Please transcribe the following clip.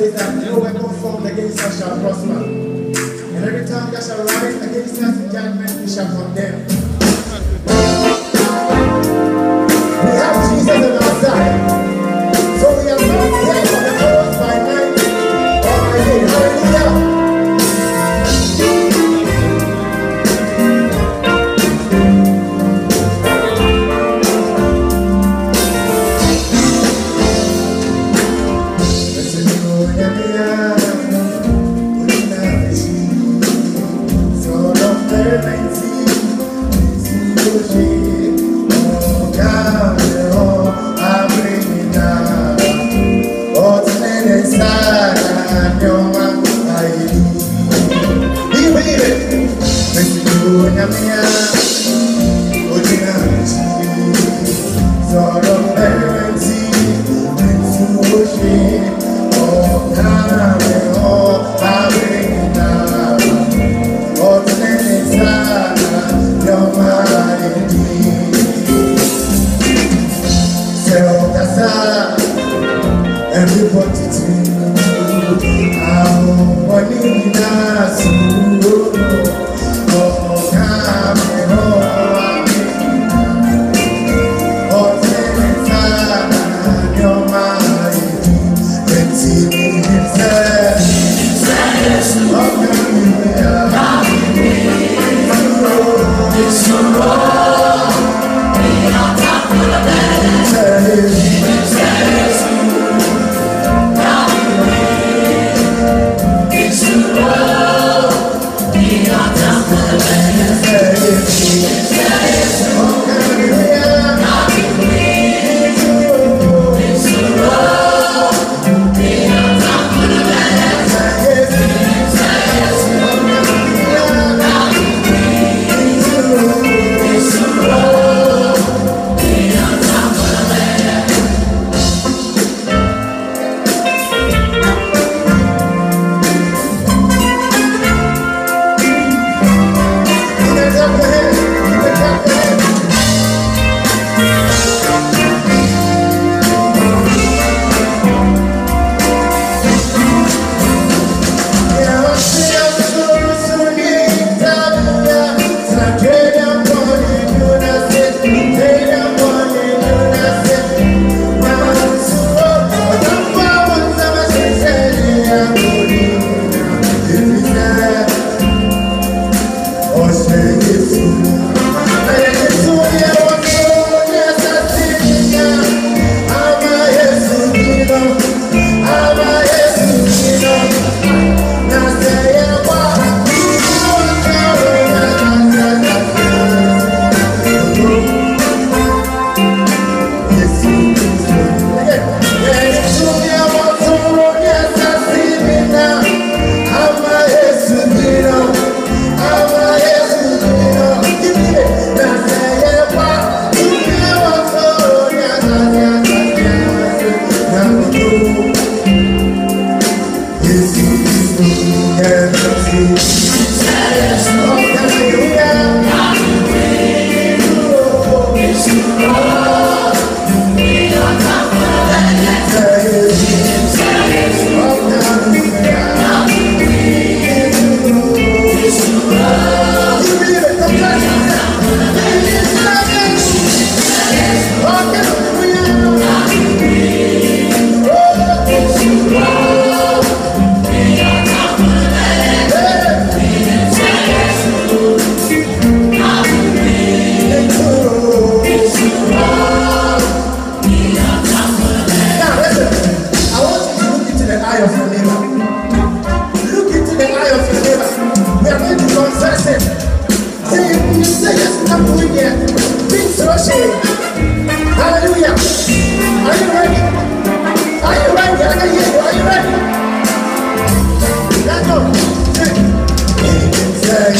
Says that no weapon formed against us shall prosper. And every time that shall rise against us in judgment, we shall condemn. Everybody to àwọn wọlé náà sùúrù